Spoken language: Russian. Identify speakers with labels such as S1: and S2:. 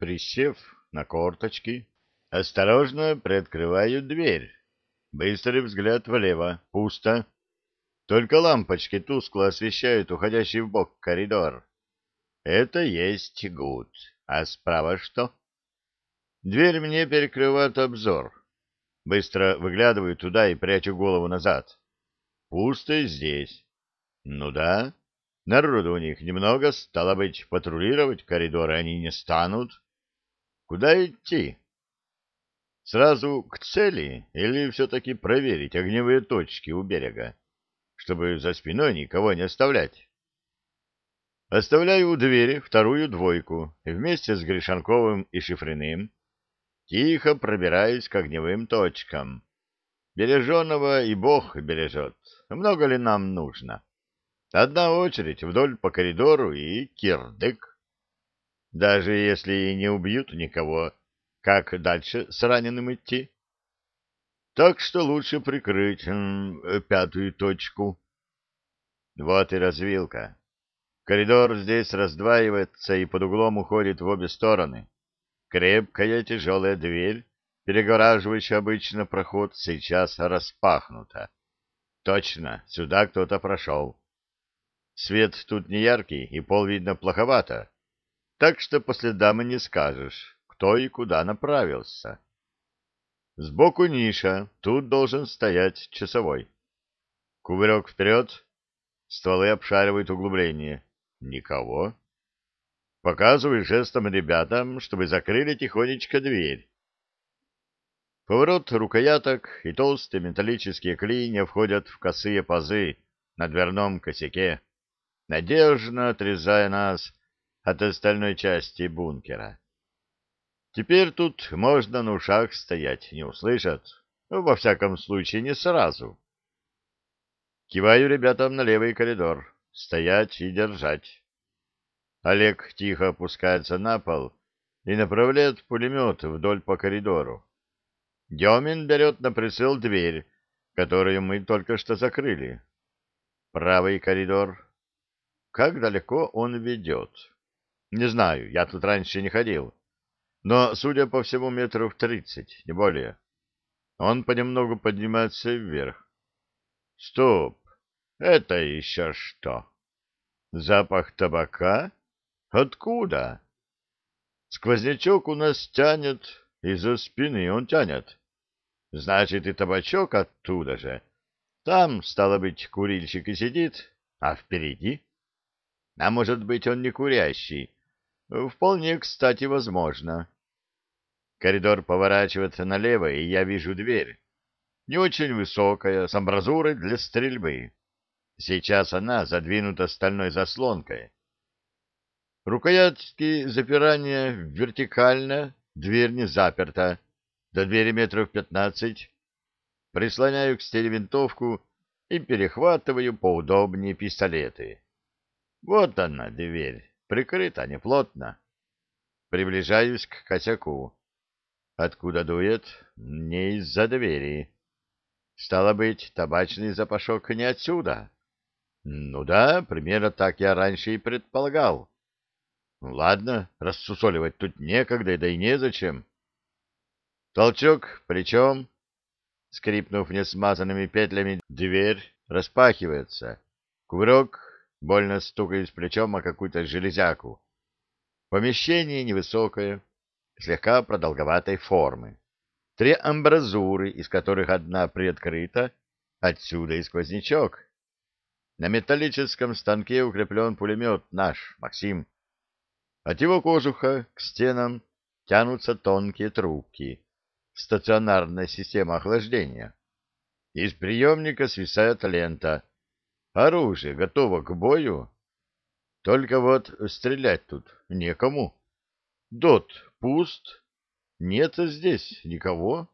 S1: присев на корточки, осторожно приоткрываю дверь. Быстрый взгляд влево. Пусто. Только лампочки тускло освещают уходящий в бок коридор. Это есть гуд. А справа что? Дверь мне перекрывает обзор. Быстро выглядываю туда и прячу голову назад. Пусто здесь. Ну да, народу у них немного, стало быть, патрулировать коридоры они не станут. Куда идти? Сразу к цели или все-таки проверить огневые точки у берега, чтобы за спиной никого не оставлять? Оставляю у двери вторую двойку вместе с Гришанковым и Шифриным тихо пробираюсь к огневым точкам. Береженого и Бог бережет. Много ли нам нужно? Одна очередь вдоль по коридору и кирдык. Даже если и не убьют никого, как дальше с раненым идти? Так что лучше прикрыть м, пятую точку. Вот и развилка. Коридор здесь раздваивается и под углом уходит в обе стороны. Крепкая тяжелая дверь, перегораживающая обычно проход, сейчас распахнута. Точно, сюда кто-то прошел. Свет тут не яркий, и пол видно плоховато, так что по следам и не скажешь, кто и куда направился. Сбоку ниша, тут должен стоять часовой. Кувырек вперед, стволы обшаривают углубление. Никого. Показываю жестом ребятам, чтобы закрыли тихонечко дверь. Поворот рукояток и толстые металлические клинья входят в косые пазы на дверном косяке, надежно отрезая нас от остальной части бункера. Теперь тут можно на ушах стоять, не услышат. Ну, во всяком случае, не сразу. Киваю ребятам на левый коридор. Стоять и держать. Олег тихо опускается на пол и направляет пулемет вдоль по коридору. Демин берет на прицел дверь, которую мы только что закрыли. Правый коридор. Как далеко он ведет? Не знаю, я тут раньше не ходил но, судя по всему, метров тридцать, не более. Он понемногу поднимается вверх. Стоп! Это еще что? Запах табака? Откуда? Сквознячок у нас тянет, из-за спины он тянет. Значит, и табачок оттуда же. Там, стало быть, курильщик и сидит, а впереди? А может быть, он не курящий, Вполне, кстати, возможно. Коридор поворачивается налево, и я вижу дверь. Не очень высокая, с амбразурой для стрельбы. Сейчас она задвинута стальной заслонкой. Рукоятки запирания вертикально, дверь не заперта. До двери метров пятнадцать. Прислоняю к стене винтовку и перехватываю поудобнее пистолеты. Вот она, дверь. Прикрыто неплотно. Приближаюсь к косяку. Откуда дует? Не из-за двери. Стало быть, табачный запашок не отсюда. Ну да, примерно так я раньше и предполагал. Ладно, рассусоливать тут некогда, да и незачем. Толчок, причем, скрипнув несмазанными петлями, дверь распахивается. Кувырок, больно стукаясь плечом о какую-то железяку. Помещение невысокое, слегка продолговатой формы. Три амбразуры, из которых одна приоткрыта, отсюда и сквознячок. На металлическом станке укреплен пулемет наш, Максим. От его кожуха к стенам тянутся тонкие трубки. Стационарная система охлаждения. Из приемника свисает лента — Оружие готово к бою. Только вот стрелять тут некому. Дот пуст. Нет здесь никого.